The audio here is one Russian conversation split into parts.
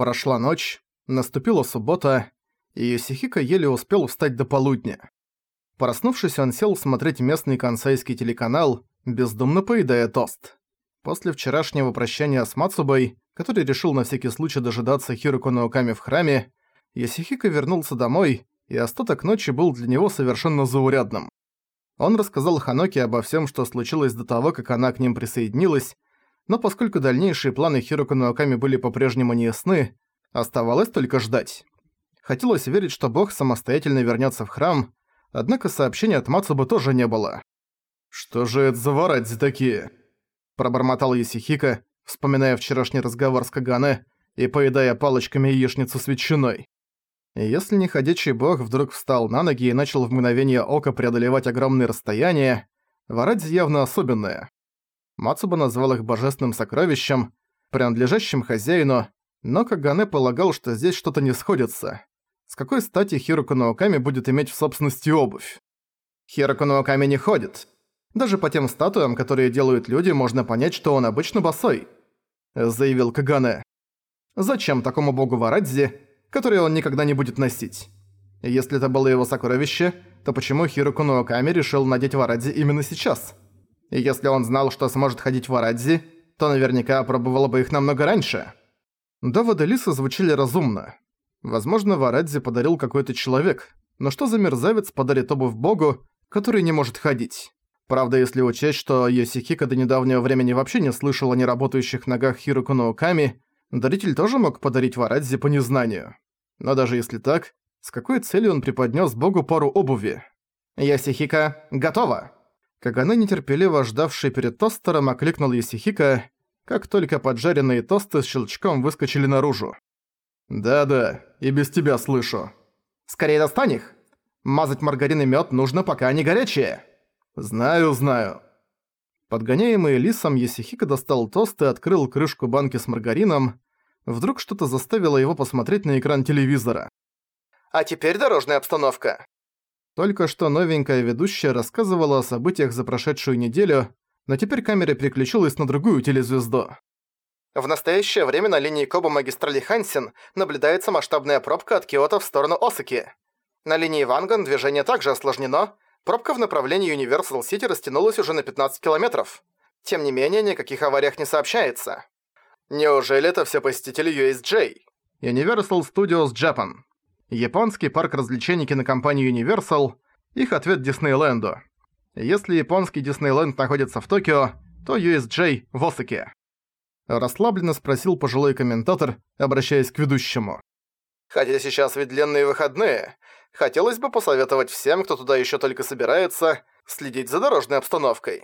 Прошла ночь, наступила суббота, и Юсихика еле успел встать до полудня. Проснувшись, он сел смотреть местный кансайский телеканал, бездумно поедая тост. После вчерашнего прощания с Мацубой, который решил на всякий случай дожидаться Хируко Науками в храме, Ясихика вернулся домой, и остаток ночи был для него совершенно заурядным. Он рассказал Ханоке обо всем, что случилось до того, как она к ним присоединилась, но поскольку дальнейшие планы Хируко Науками были по-прежнему неясны, оставалось только ждать. Хотелось верить, что бог самостоятельно вернется в храм, однако сообщения от Мацубы тоже не было. «Что же это за варадзи такие?» Пробормотал Исихика, вспоминая вчерашний разговор с Кагане и поедая палочками яичницу с ветчиной. Если не ходячий бог вдруг встал на ноги и начал в мгновение ока преодолевать огромные расстояния, варадзи явно особенное. Мацуба назвал их божественным сокровищем, принадлежащим хозяину, но Кагане полагал, что здесь что-то не сходится. С какой стати Хироку Наоками будет иметь в собственности обувь? Хироку Наоками не ходит. Даже по тем статуям, которые делают люди, можно понять, что он обычно босой, заявил Кагане. Зачем такому богу Варадзи, который он никогда не будет носить? Если это было его сокровище, то почему Хироку Наоками решил надеть Варадзи именно сейчас? И если он знал, что сможет ходить в Арадзи, то наверняка опробовал бы их намного раньше. Доводы Лисы звучали разумно. Возможно, Варадзи подарил какой-то человек, но что за мерзавец подарит обувь богу, который не может ходить? Правда, если учесть, что Йосихика до недавнего времени вообще не слышал о неработающих ногах Хируку Науками, даритель тоже мог подарить Варадзи по незнанию. Но даже если так, с какой целью он преподнес богу пару обуви? «Йосихика, готово!» Как она нетерпеливо ждавшая перед тостером, окликнул Исихика, как только поджаренные тосты с щелчком выскочили наружу. «Да-да, и без тебя слышу». «Скорее достань их! Мазать маргарин и мёд нужно, пока они горячие!» «Знаю, знаю». Подгоняемый лисом, Есихика достал тост и открыл крышку банки с маргарином. Вдруг что-то заставило его посмотреть на экран телевизора. «А теперь дорожная обстановка», только что новенькая ведущая рассказывала о событиях за прошедшую неделю, но теперь камера переключилась на другую телезвезду. В настоящее время на линии Коба магистрали Хансен наблюдается масштабная пробка от Киото в сторону Осаки. На линии Ванган движение также осложнено, пробка в направлении Universal City растянулась уже на 15 километров. Тем не менее, никаких авариях не сообщается. Неужели это все посетители USJ? Universal Studios Japan. Японский парк развлечений кинокомпании Universal, их ответ Диснейленду. Если японский Диснейленд находится в Токио, то USJ в Осаке. Расслабленно спросил пожилой комментатор, обращаясь к ведущему. «Хотя сейчас ведь длинные выходные. Хотелось бы посоветовать всем, кто туда еще только собирается, следить за дорожной обстановкой».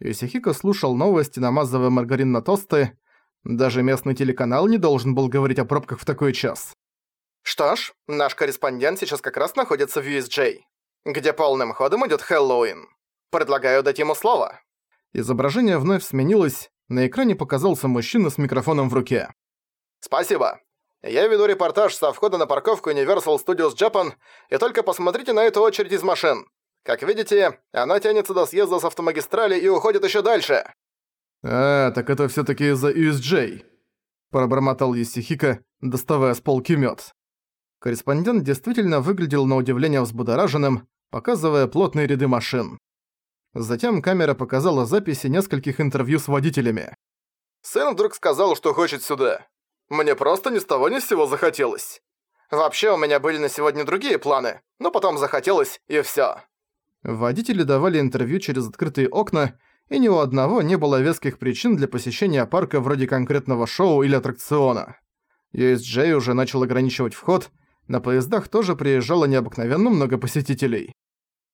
Исихико слушал новости, намазывая маргарин на тосты. Даже местный телеканал не должен был говорить о пробках в такой час. Что ж, наш корреспондент сейчас как раз находится в USJ, где полным ходом идет Хэллоуин. Предлагаю дать ему слово. Изображение вновь сменилось, на экране показался мужчина с микрофоном в руке. Спасибо. Я веду репортаж со входа на парковку Universal Studios Japan, и только посмотрите на эту очередь из машин. Как видите, она тянется до съезда с автомагистрали и уходит еще дальше. А, так это все таки из-за USJ. Пробормотал Есихика, доставая с полки мед. Корреспондент действительно выглядел на удивление взбудораженным, показывая плотные ряды машин. Затем камера показала записи нескольких интервью с водителями. «Сын вдруг сказал, что хочет сюда. Мне просто ни с того ни с сего захотелось. Вообще у меня были на сегодня другие планы, но потом захотелось, и всё». Водители давали интервью через открытые окна, и ни у одного не было веских причин для посещения парка вроде конкретного шоу или аттракциона. USJ уже начал ограничивать вход, на поездах тоже приезжало необыкновенно много посетителей.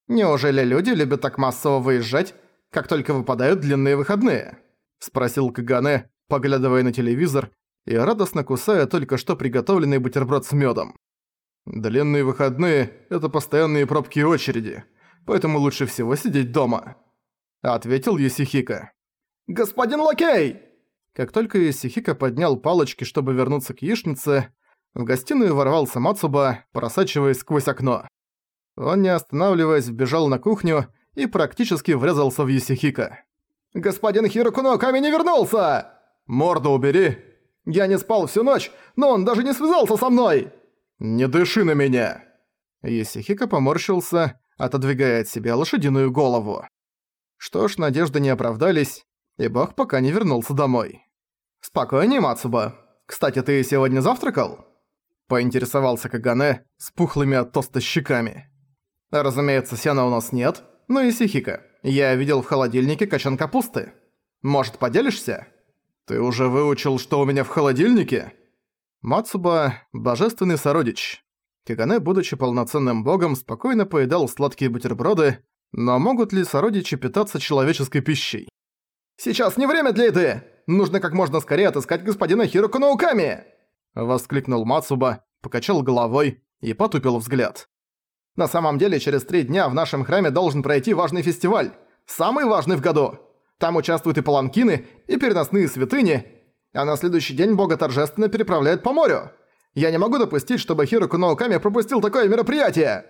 «Неужели люди любят так массово выезжать, как только выпадают длинные выходные?» – спросил Кагане, поглядывая на телевизор и радостно кусая только что приготовленный бутерброд с мёдом. «Длинные выходные – это постоянные пробки и очереди, поэтому лучше всего сидеть дома», – ответил Юсихика. «Господин Лакей!» Как только Юсихика поднял палочки, чтобы вернуться к яичнице, в гостиную ворвался Мацуба, просачиваясь сквозь окно. Он, не останавливаясь, вбежал на кухню и практически врезался в Юсихика. «Господин Хирокуно Ками не вернулся!» «Морду убери!» Я не спал всю ночь, но он даже не связался со мной!» «Не дыши на меня!» Есихика поморщился, отодвигая от себя лошадиную голову. Что ж, надежды не оправдались, и бог пока не вернулся домой. «Спокойнее, Мацуба. Кстати, ты сегодня завтракал?» Поинтересовался Кагане с пухлыми от тоста щеками. «Разумеется, сена у нас нет, но и Сихика. Я видел в холодильнике качан капусты. Может, поделишься?» «Ты уже выучил, что у меня в холодильнике?» Мацуба – божественный сородич. Кагане, будучи полноценным богом, спокойно поедал сладкие бутерброды, но могут ли сородичи питаться человеческой пищей? «Сейчас не время для еды! Нужно как можно скорее отыскать господина Хироку Науками!» Воскликнул Мацуба, покачал головой и потупил взгляд. «На самом деле, через три дня в нашем храме должен пройти важный фестиваль. Самый важный в году. Там участвуют и паланкины, и переносные святыни, а на следующий день бога торжественно переправляют по морю. Я не могу допустить, чтобы Хироку Науками пропустил такое мероприятие!»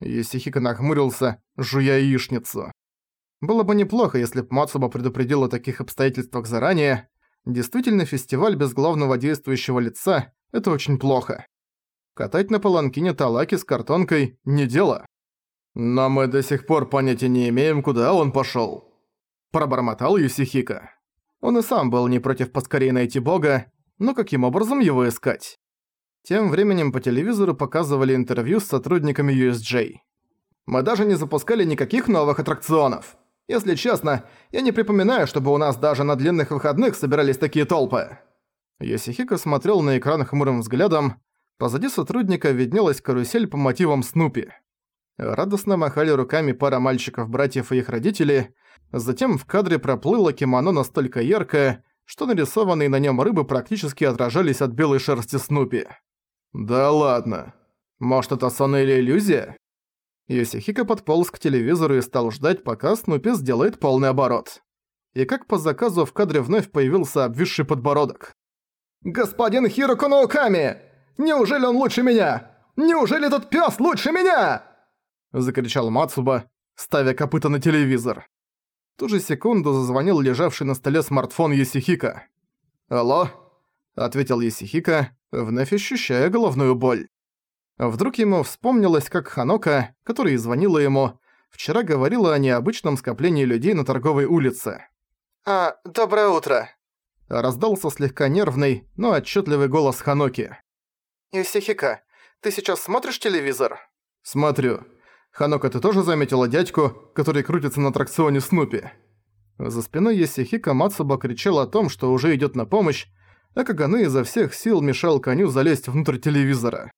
Исихика нахмурился, жуя яичницу. Было бы неплохо, если б Мацуба предупредил о таких обстоятельствах заранее. Действительно, фестиваль без главного действующего лица – это очень плохо. Катать на паланкине талаки с картонкой – не дело. Но мы до сих пор понятия не имеем, куда он пошёл. Пробормотал Юсихика. Он и сам был не против поскорее найти бога, но каким образом его искать? Тем временем по телевизору показывали интервью с сотрудниками USJ. «Мы даже не запускали никаких новых аттракционов. Если честно, я не припоминаю, чтобы у нас даже на длинных выходных собирались такие толпы». Йосихико смотрел на экран хмурым взглядом. Позади сотрудника виднелась карусель по мотивам Снупи. Радостно махали руками пара мальчиков-братьев и их родители. Затем в кадре проплыло кимоно настолько яркое, что нарисованные на нем рыбы практически отражались от белой шерсти Снупи. «Да ладно. Может, это сон или иллюзия?» Йосихико подполз к телевизору и стал ждать, пока Снупи сделает полный оборот. И как по заказу в кадре вновь появился обвисший подбородок. «Господин Хироко Науками! Неужели он лучше меня? Неужели этот пёс лучше меня?» Закричал Мацуба, ставя копыта на телевизор. В ту же секунду зазвонил лежавший на столе смартфон Есихика. «Алло?» – ответил Есихика, вновь ощущая головную боль. Вдруг ему вспомнилось, как Ханока, которая звонила ему, вчера говорила о необычном скоплении людей на торговой улице. «А, доброе утро!» Раздался слегка нервный, но отчетливый голос Ханоки. «Исихика, ты сейчас смотришь телевизор?» «Смотрю. Ханока, ты тоже заметила дядьку, который крутится на аттракционе Снупи?» За спиной Есихика Мацуба кричал о том, что уже идёт на помощь, а Каганы изо всех сил мешал коню залезть внутрь телевизора.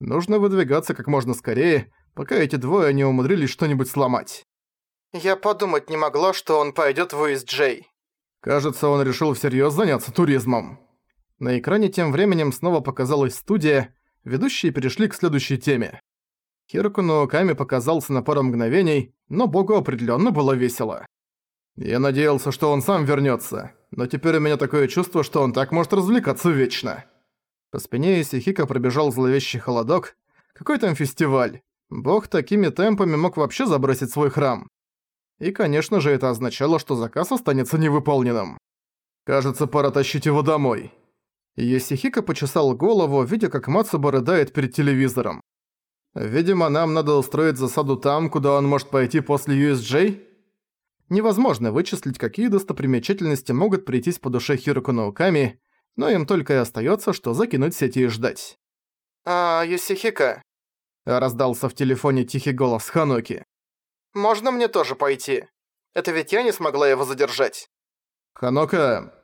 Нужно выдвигаться как можно скорее, пока эти двое не умудрились что-нибудь сломать. Я подумать не могла, что он пойдет в USJ. Кажется, он решил всерьез заняться туризмом. На экране тем временем снова показалась студия, ведущие перешли к следующей теме. Хироку Науками показался на пару мгновений, но богу определенно было весело. Я надеялся, что он сам вернется, но теперь у меня такое чувство, что он так может развлекаться вечно. По спине Исихика пробежал зловещий холодок. Какой там фестиваль? Бог такими темпами мог вообще забросить свой храм. И, конечно же, это означало, что заказ останется невыполненным. Кажется, пора тащить его домой. Есихика почесал голову, видя, как Мацуба рыдает перед телевизором. Видимо, нам надо устроить засаду там, куда он может пойти после USJ? Невозможно вычислить, какие достопримечательности могут прийтись по душе Хироку Науками, но им только и остаётся, что закинуть сети и ждать. «А, Юсихика?» Раздался в телефоне тихий голос Ханоки. «Можно мне тоже пойти? Это ведь я не смогла его задержать». «Ханока,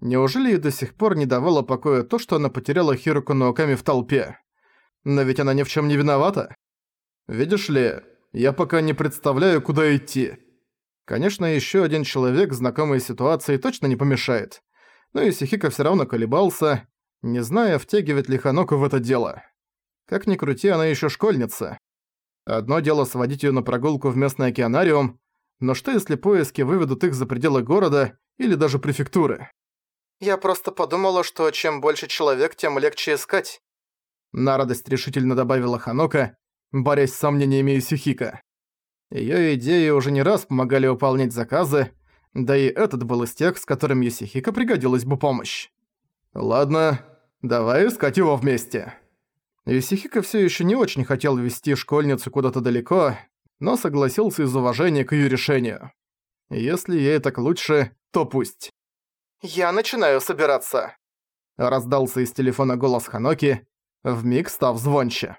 неужели ей до сих пор не давало покоя то, что она потеряла Хироку Наоками в толпе? Но ведь она ни в чём не виновата. Видишь ли, я пока не представляю, куда идти. Конечно, ещё один человек, знакомый с ситуацией, точно не помешает но Исихика всё равно колебался, не зная, втягивать ли Ханоку в это дело. Как ни крути, она ещё школьница. Одно дело сводить её на прогулку в местный океанариум, но что если поиски выведут их за пределы города или даже префектуры? «Я просто подумала, что чем больше человек, тем легче искать», на радость решительно добавила Ханока, борясь с сомнениями Исихика. Её идеи уже не раз помогали выполнять заказы, да и этот был из тех, с которым Юсихика пригодилась бы помощь. Ладно, давай искать его вместе. Юсихика все еще не очень хотел вести школьницу куда-то далеко, но согласился из уважения к ее решению. Если ей так лучше, то пусть. «Я начинаю собираться», — раздался из телефона голос Ханоки, вмиг став звонче.